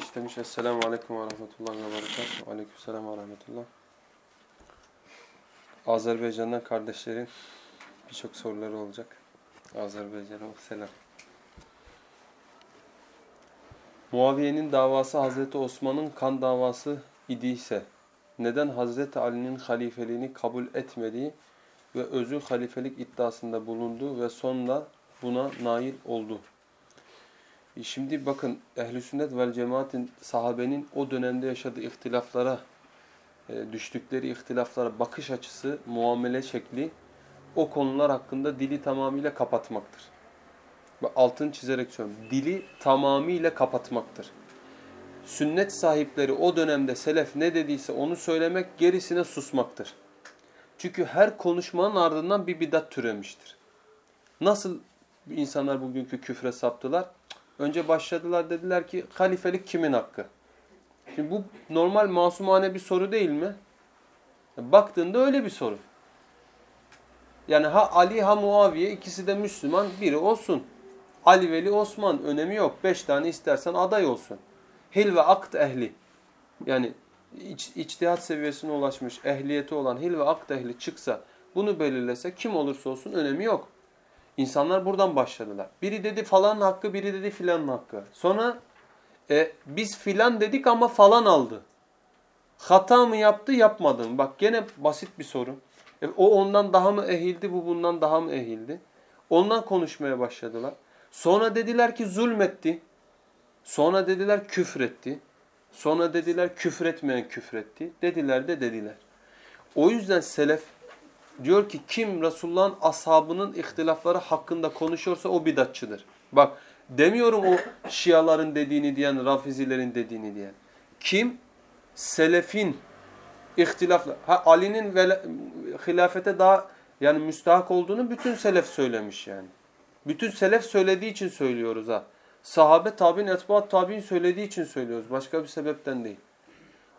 kardeş demiş Esselamu Aleyküm ve Rahmetullahi ve Berekatuhu. Aleyküm Selam ve Rahmetullah. Azerbaycan'dan kardeşlerin birçok soruları olacak. Azerbaycan'a selam. Muaviye'nin davası Hazreti Osman'ın kan davası idiyse neden Hazreti Ali'nin halifeliğini kabul etmediği ve özü halifelik iddiasında bulundu ve sonra buna nail oldu. E şimdi bakın ehl sünnet vel cemaatin sahabenin o dönemde yaşadığı ihtilaflara, e, düştükleri ihtilaflara bakış açısı, muamele şekli o konular hakkında dili tamamıyla kapatmaktır. Ve altını çizerek söylüyorum. Dili tamamıyla kapatmaktır. Sünnet sahipleri o dönemde selef ne dediyse onu söylemek gerisine susmaktır. Çünkü her konuşmanın ardından bir bidat türemiştir. Nasıl insanlar bugünkü küfre saptılar? Önce başladılar dediler ki halifelik kimin hakkı? Şimdi bu normal masumane bir soru değil mi? Baktığında öyle bir soru. Yani ha Ali ha Muaviye ikisi de Müslüman biri olsun. Ali Veli Osman önemi yok. Beş tane istersen aday olsun. Hil ve akt ehli. Yani iç, içtihat seviyesine ulaşmış ehliyeti olan hil ve akt ehli çıksa bunu belirlese kim olursa olsun önemi yok. İnsanlar buradan başladılar. Biri dedi falan hakkı, biri dedi filanın hakkı. Sonra e, biz filan dedik ama falan aldı. Hata mı yaptı, yapmadı mı? Bak gene basit bir soru. E, o ondan daha mı ehildi, bu bundan daha mı ehildi? Ondan konuşmaya başladılar. Sonra dediler ki zulmetti. Sonra dediler küfretti. Sonra dediler küfretmeyen küfretti. Dediler de dediler. O yüzden selef diyor ki kim Resulullah'ın ashabının ihtilafları hakkında konuşuyorsa o bidatçıdır. Bak demiyorum o şiaların dediğini diyen, rafizilerin dediğini diyen. Kim? Selefin ihtilafla. Ali'nin hilafete daha yani müstahak olduğunu bütün selef söylemiş yani. Bütün selef söylediği için söylüyoruz ha. Sahabe tabi'in, etbaat tabi'in söylediği için söylüyoruz. Başka bir sebepten değil.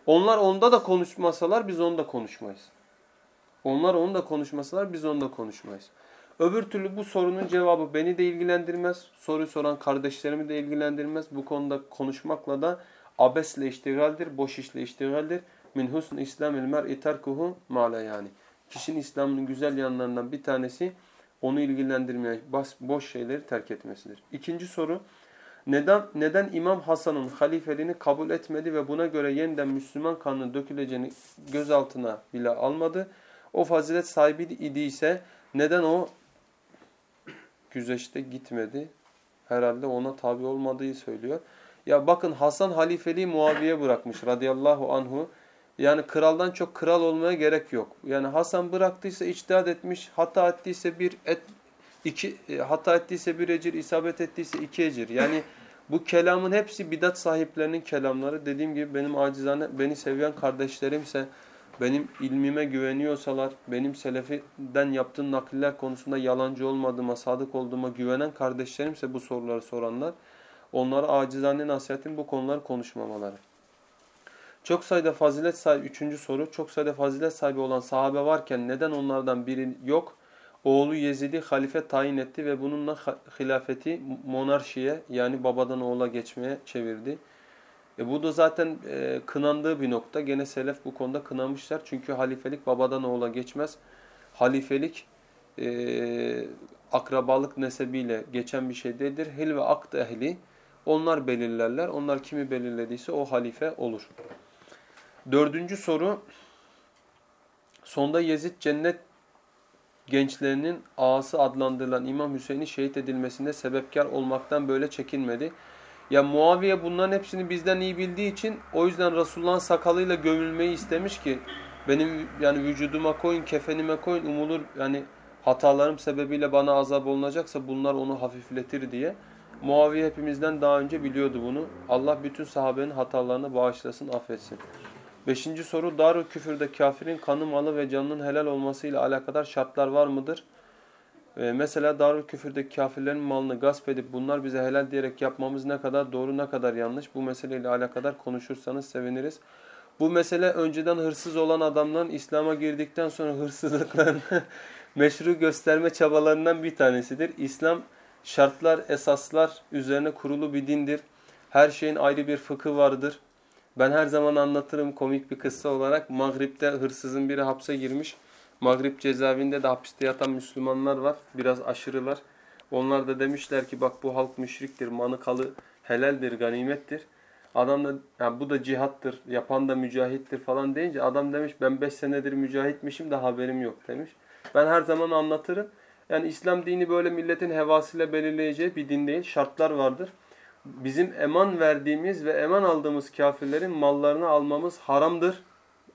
Onlar onda da konuşmasalar biz onda konuşmayız. Onlar onu da konuşmasalar biz onu da konuşmayız. Öbür türlü bu sorunun cevabı beni de ilgilendirmez. Soru soran kardeşlerimi de ilgilendirmez. Bu konuda konuşmakla da abesle iştigaldir, boş işle iştigaldir. Min husn islamil mer'i terkuhu ma'la yani. Kişinin İslam'ın güzel yanlarından bir tanesi onu ilgilendirmeyen boş şeyleri terk etmesidir. İkinci soru. Neden, neden İmam Hasan'ın halifeliğini kabul etmedi ve buna göre yeniden Müslüman kanının döküleceğini gözaltına bile almadı? O fazilet sahibi idiyse neden o güzeşte gitmedi? Herhalde ona tabi olmadığı söylüyor. Ya bakın Hasan halifeliği Muaviye bırakmış radıyallahu anhu. Yani kraldan çok kral olmaya gerek yok. Yani Hasan bıraktıysa içtihat etmiş, hata ettiyse bir et, iki e, hata ettiyse bir ecir, isabet ettiyse iki ecir. Yani bu kelamın hepsi bidat sahiplerinin kelamları. Dediğim gibi benim acizane beni seviyen kardeşlerimse benim ilmime güveniyorsalar, benim selefiden yaptığım nakiller konusunda yalancı olmadığıma, sadık olduğuma güvenen kardeşlerimse bu soruları soranlar, onlara acizane nasihatim bu konuları konuşmamaları. Çok sayıda fazilet sahibi, üçüncü soru, çok sayıda fazilet sahibi olan sahabe varken neden onlardan biri yok? Oğlu Yezid'i halife tayin etti ve bununla hilafeti monarşiye yani babadan oğula geçmeye çevirdi. E bu da zaten e, kınandığı bir nokta. Gene selef bu konuda kınamışlar. Çünkü halifelik babadan oğula geçmez. Halifelik e, akrabalık nesebiyle geçen bir şey değildir. Hil ve akt ehli onlar belirlerler. Onlar kimi belirlediyse o halife olur. Dördüncü soru. Sonda Yezid cennet gençlerinin ağası adlandırılan İmam Hüseyin'in şehit edilmesinde sebepkar olmaktan böyle çekinmedi. Ya Muaviye bunların hepsini bizden iyi bildiği için o yüzden Resulullah'ın sakalıyla gömülmeyi istemiş ki benim yani vücuduma koyun, kefenime koyun umulur yani hatalarım sebebiyle bana azap olunacaksa bunlar onu hafifletir diye. Muaviye hepimizden daha önce biliyordu bunu. Allah bütün sahabenin hatalarını bağışlasın, affetsin. Beşinci soru, dar küfürde kafirin kanı, malı ve canının helal olmasıyla alakadar şartlar var mıdır? Ee, mesela darül küfürdeki kafirlerin malını gasp edip bunlar bize helal diyerek yapmamız ne kadar doğru ne kadar yanlış bu meseleyle alakadar konuşursanız seviniriz. Bu mesele önceden hırsız olan adamların İslam'a girdikten sonra hırsızlıklarını meşru gösterme çabalarından bir tanesidir. İslam şartlar, esaslar üzerine kurulu bir dindir. Her şeyin ayrı bir fıkı vardır. Ben her zaman anlatırım komik bir kıssa olarak. Maghrib'de hırsızın biri hapse girmiş. Maghrib cezaevinde de hapiste yatan Müslümanlar var. Biraz aşırılar. Onlar da demişler ki bak bu halk müşriktir, manıkalı helaldir, ganimettir. Adam da yani bu da cihattır, yapan da mücahittir falan deyince adam demiş ben 5 senedir mücahitmişim de haberim yok demiş. Ben her zaman anlatırım. Yani İslam dini böyle milletin hevasıyla belirleyeceği bir din değil. Şartlar vardır. Bizim eman verdiğimiz ve eman aldığımız kafirlerin mallarını almamız haramdır.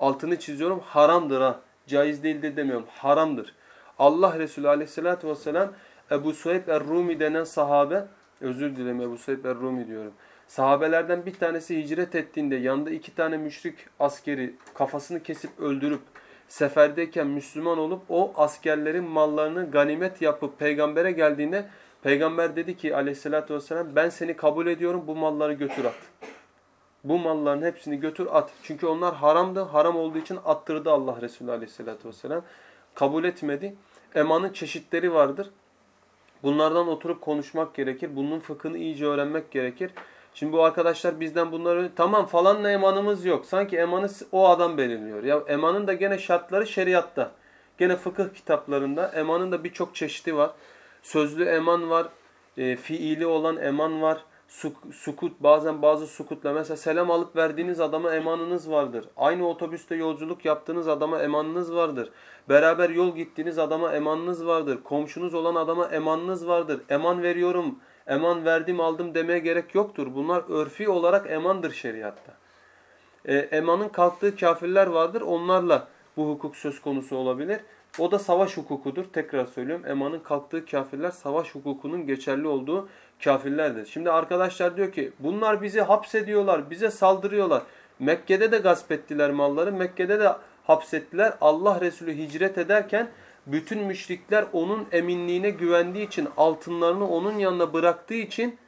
Altını çiziyorum haramdır ha. Caiz değildir demiyorum. Haramdır. Allah Resulü aleyhissalatü vesselam Ebu Suheyb er-Rumi denen sahabe, özür dilerim Ebu Suheyb er-Rumi diyorum. Sahabelerden bir tanesi hicret ettiğinde yanında iki tane müşrik askeri kafasını kesip öldürüp seferdeyken Müslüman olup o askerlerin mallarını ganimet yapıp peygambere geldiğinde peygamber dedi ki aleyhissalatü vesselam ben seni kabul ediyorum bu malları götür at. Bu malların hepsini götür at. Çünkü onlar haramdı. Haram olduğu için attırdı Allah Resulü aleyhissalatü vesselam. Kabul etmedi. Emanın çeşitleri vardır. Bunlardan oturup konuşmak gerekir. Bunun fıkhını iyice öğrenmek gerekir. Şimdi bu arkadaşlar bizden bunları tamam falanla emanımız yok. Sanki emanı o adam belirliyor. Ya emanın da gene şartları şeriatta. Gene fıkıh kitaplarında emanın da birçok çeşidi var. Sözlü eman var, e, fiili olan eman var. Suk, sukut bazen bazı sukutla mesela selam alıp verdiğiniz adama emanınız vardır. Aynı otobüste yolculuk yaptığınız adama emanınız vardır. Beraber yol gittiğiniz adama emanınız vardır. Komşunuz olan adama emanınız vardır. Eman veriyorum eman verdim aldım demeye gerek yoktur. Bunlar örfi olarak emandır şeriatta. E, emanın kalktığı kafirler vardır. Onlarla bu hukuk söz konusu olabilir. O da savaş hukukudur. Tekrar söylüyorum. Emanın kalktığı kafirler savaş hukukunun geçerli olduğu kafirlerdir. Şimdi arkadaşlar diyor ki bunlar bizi hapsediyorlar, bize saldırıyorlar. Mekke'de de gasp ettiler malları, Mekke'de de hapsettiler. Allah Resulü hicret ederken bütün müşrikler onun eminliğine güvendiği için altınlarını onun yanına bıraktığı için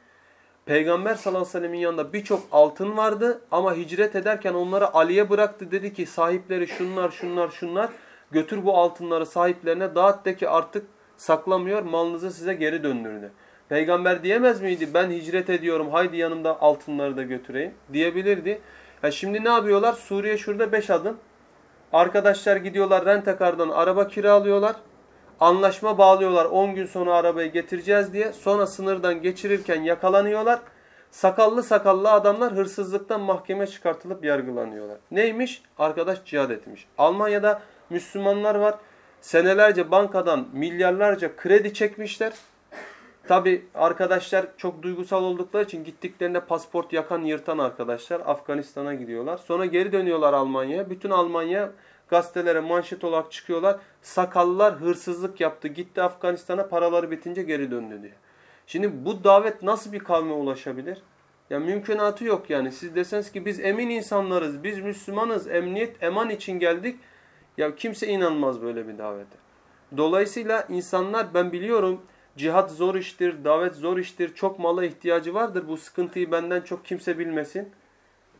Peygamber sallallahu aleyhi ve sellemin yanında birçok altın vardı ama hicret ederken onları Ali'ye bıraktı. Dedi ki sahipleri şunlar şunlar şunlar götür bu altınları sahiplerine dağıt de ki artık saklamıyor malınızı size geri döndürdü. Peygamber diyemez miydi ben hicret ediyorum haydi yanımda altınları da götüreyim diyebilirdi. Ya şimdi ne yapıyorlar? Suriye şurada 5 adım. Arkadaşlar gidiyorlar rentekardan araba kiralıyorlar. Anlaşma bağlıyorlar 10 gün sonra arabayı getireceğiz diye. Sonra sınırdan geçirirken yakalanıyorlar. Sakallı sakallı adamlar hırsızlıktan mahkeme çıkartılıp yargılanıyorlar. Neymiş? Arkadaş cihad etmiş. Almanya'da Müslümanlar var. Senelerce bankadan milyarlarca kredi çekmişler. Tabi arkadaşlar çok duygusal oldukları için gittiklerinde pasport yakan yırtan arkadaşlar Afganistan'a gidiyorlar. Sonra geri dönüyorlar Almanya'ya. Bütün Almanya gazetelere manşet olarak çıkıyorlar. Sakallılar hırsızlık yaptı. Gitti Afganistan'a paraları bitince geri döndü diye. Şimdi bu davet nasıl bir kavme ulaşabilir? Ya mümkünatı yok yani. Siz deseniz ki biz emin insanlarız, biz Müslümanız, emniyet, eman için geldik. Ya kimse inanmaz böyle bir davete. Dolayısıyla insanlar ben biliyorum Cihat zor iştir, davet zor iştir, çok mala ihtiyacı vardır. Bu sıkıntıyı benden çok kimse bilmesin.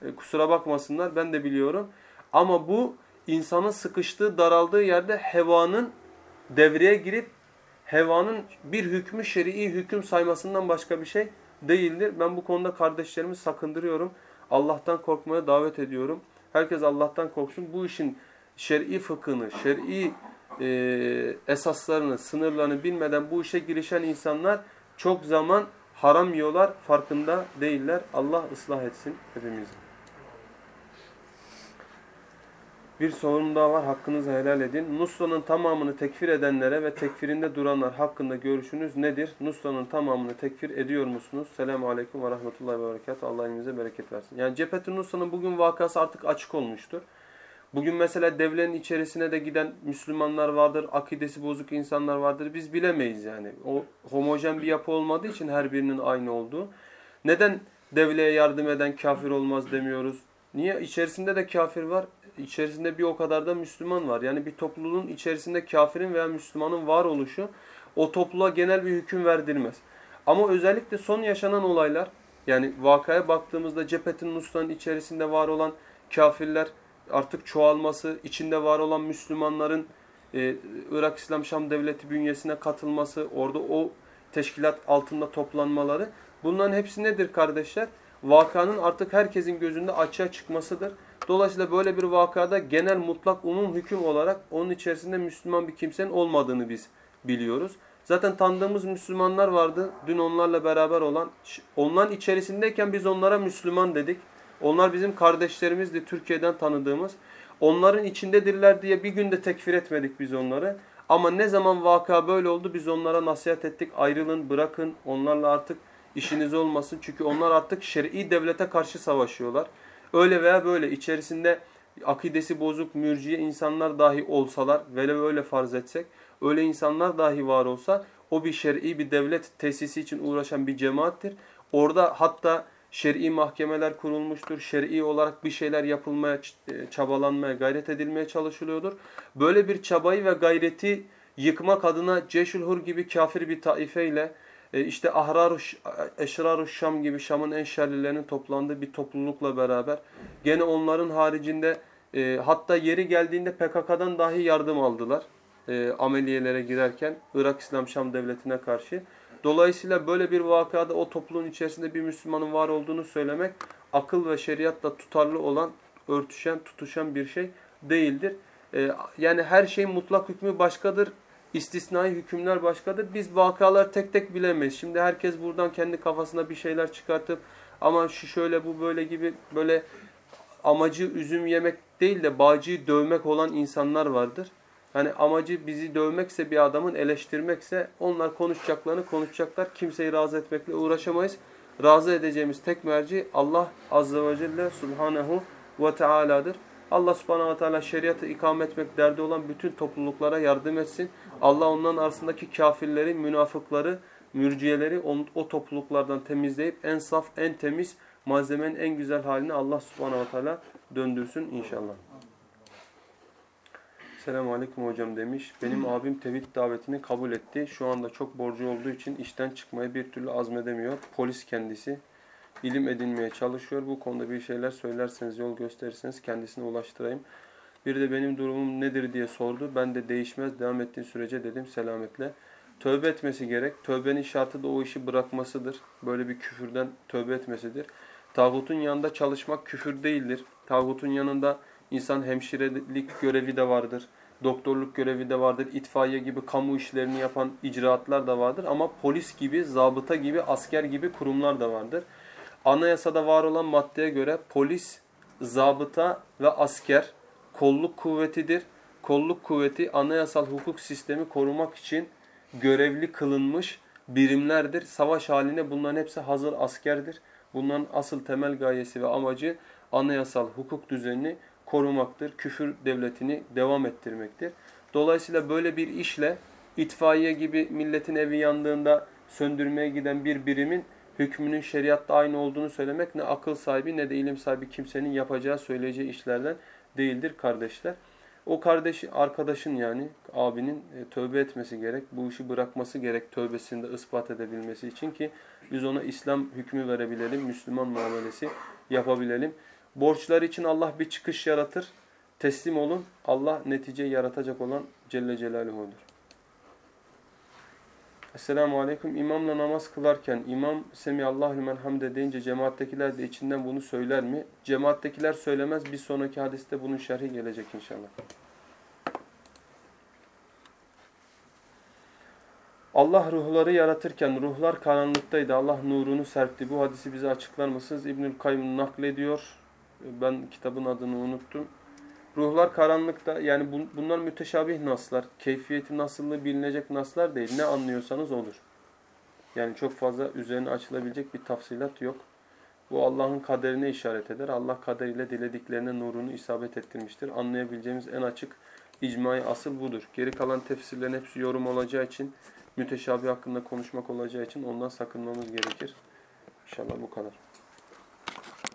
E, kusura bakmasınlar ben de biliyorum. Ama bu insanın sıkıştığı, daraldığı yerde hevanın devreye girip hevanın bir hükmü şer'i hüküm saymasından başka bir şey değildir. Ben bu konuda kardeşlerimi sakındırıyorum. Allah'tan korkmaya davet ediyorum. Herkes Allah'tan korksun. Bu işin şer'i fıkhını, şer'i e, esaslarını, sınırlarını bilmeden bu işe girişen insanlar çok zaman haram yiyorlar, farkında değiller. Allah ıslah etsin hepimizi. Bir sorun daha var. Hakkınızı helal edin. Nusra'nın tamamını tekfir edenlere ve tekfirinde duranlar hakkında görüşünüz nedir? Nusra'nın tamamını tekfir ediyor musunuz? Selamun Aleyküm ve Rahmetullahi ve Berekatuhu. Allah bereket versin. Yani Cephetün Nusra'nın bugün vakası artık açık olmuştur. Bugün mesela devlenin içerisine de giden Müslümanlar vardır, akidesi bozuk insanlar vardır. Biz bilemeyiz yani. O homojen bir yapı olmadığı için her birinin aynı olduğu. Neden devleye yardım eden kafir olmaz demiyoruz? Niye? İçerisinde de kafir var. İçerisinde bir o kadar da Müslüman var. Yani bir topluluğun içerisinde kafirin veya Müslümanın var oluşu o topluluğa genel bir hüküm verdirmez. Ama özellikle son yaşanan olaylar yani vakaya baktığımızda cephetin Nusra'nın içerisinde var olan kafirler artık çoğalması, içinde var olan Müslümanların e, Irak İslam Şam Devleti bünyesine katılması, orada o teşkilat altında toplanmaları bunların hepsi nedir kardeşler? vakanın artık herkesin gözünde açığa çıkmasıdır. Dolayısıyla böyle bir vakada genel mutlak umum hüküm olarak onun içerisinde Müslüman bir kimsenin olmadığını biz biliyoruz. Zaten tanıdığımız Müslümanlar vardı. Dün onlarla beraber olan. Onların içerisindeyken biz onlara Müslüman dedik. Onlar bizim kardeşlerimizdi Türkiye'den tanıdığımız. Onların içindedirler diye bir günde tekfir etmedik biz onları. Ama ne zaman vaka böyle oldu biz onlara nasihat ettik. Ayrılın, bırakın. Onlarla artık işiniz olmasın. Çünkü onlar artık şer'i devlete karşı savaşıyorlar. Öyle veya böyle içerisinde akidesi bozuk mürciye insanlar dahi olsalar velev öyle farz etsek öyle insanlar dahi var olsa o bir şer'i bir devlet tesisi için uğraşan bir cemaattir. Orada hatta şer'i mahkemeler kurulmuştur. Şer'i olarak bir şeyler yapılmaya, e, çabalanmaya, gayret edilmeye çalışılıyordur. Böyle bir çabayı ve gayreti yıkmak adına Ceşülhur gibi kafir bir taifeyle e, işte Ahrar Eşrar Şam gibi Şam'ın en şerlilerinin toplandığı bir toplulukla beraber gene onların haricinde e, hatta yeri geldiğinde PKK'dan dahi yardım aldılar. E, ameliyelere girerken Irak İslam Şam Devleti'ne karşı. Dolayısıyla böyle bir vakada o topluluğun içerisinde bir Müslümanın var olduğunu söylemek akıl ve şeriatla tutarlı olan, örtüşen, tutuşan bir şey değildir. E, yani her şeyin mutlak hükmü başkadır istisnai hükümler başkadır. Biz vakalar tek tek bilemeyiz. Şimdi herkes buradan kendi kafasına bir şeyler çıkartıp ama şu şöyle bu böyle gibi böyle amacı üzüm yemek değil de bağcıyı dövmek olan insanlar vardır. Hani amacı bizi dövmekse bir adamın eleştirmekse onlar konuşacaklarını konuşacaklar. Kimseyi razı etmekle uğraşamayız. Razı edeceğimiz tek merci Allah Azze ve Celle Subhanahu ve Teala'dır. Allah subhanahu wa ta'ala şeriatı ikamet etmek derdi olan bütün topluluklara yardım etsin. Allah onların arasındaki kafirleri, münafıkları, mürciyeleri o topluluklardan temizleyip en saf, en temiz malzemenin en güzel halini Allah subhanahu wa ta'ala döndürsün inşallah. Selamun Aleyküm hocam demiş. Benim abim tevhid davetini kabul etti. Şu anda çok borcu olduğu için işten çıkmayı bir türlü azmedemiyor. Polis kendisi ilim edinmeye çalışıyor. Bu konuda bir şeyler söylerseniz, yol gösterirseniz kendisine ulaştırayım. Bir de benim durumum nedir diye sordu. Ben de değişmez, devam ettiğin sürece dedim selametle. Tövbe etmesi gerek. Tövbenin şartı da o işi bırakmasıdır. Böyle bir küfürden tövbe etmesidir. Tağutun yanında çalışmak küfür değildir. Tağutun yanında insan hemşirelik görevi de vardır. Doktorluk görevi de vardır. İtfaiye gibi kamu işlerini yapan icraatlar da vardır. Ama polis gibi, zabıta gibi, asker gibi kurumlar da vardır anayasada var olan maddeye göre polis, zabıta ve asker kolluk kuvvetidir. Kolluk kuvveti anayasal hukuk sistemi korumak için görevli kılınmış birimlerdir. Savaş haline bunların hepsi hazır askerdir. Bunların asıl temel gayesi ve amacı anayasal hukuk düzenini korumaktır. Küfür devletini devam ettirmektir. Dolayısıyla böyle bir işle itfaiye gibi milletin evi yandığında söndürmeye giden bir birimin hükmünün şeriatta aynı olduğunu söylemek ne akıl sahibi ne de ilim sahibi kimsenin yapacağı, söyleyeceği işlerden değildir kardeşler. O kardeş, arkadaşın yani abinin e, tövbe etmesi gerek. Bu işi bırakması gerek tövbesinde ispat edebilmesi için ki biz ona İslam hükmü verebilelim, Müslüman muamelesi yapabilelim. Borçlar için Allah bir çıkış yaratır. Teslim olun. Allah netice yaratacak olan Celle Celaluhu'dur. Esselamu Aleyküm. İmamla namaz kılarken imam Semiyallahu limen hamde deyince cemaattekiler de içinden bunu söyler mi? Cemaattekiler söylemez. Bir sonraki hadiste bunun şerhi gelecek inşallah. Allah ruhları yaratırken ruhlar karanlıktaydı. Allah nurunu serpti. Bu hadisi bize açıklar mısınız? İbnül Kayyum naklediyor. Ben kitabın adını unuttum. Ruhlar karanlıkta yani bunlar müteşabih naslar. Keyfiyeti nasıllığı bilinecek naslar değil. Ne anlıyorsanız olur. Yani çok fazla üzerine açılabilecek bir tafsilat yok. Bu Allah'ın kaderine işaret eder. Allah kaderiyle dilediklerine nurunu isabet ettirmiştir. Anlayabileceğimiz en açık icmai asıl budur. Geri kalan tefsirlerin hepsi yorum olacağı için, müteşabih hakkında konuşmak olacağı için ondan sakınmamız gerekir. İnşallah bu kadar.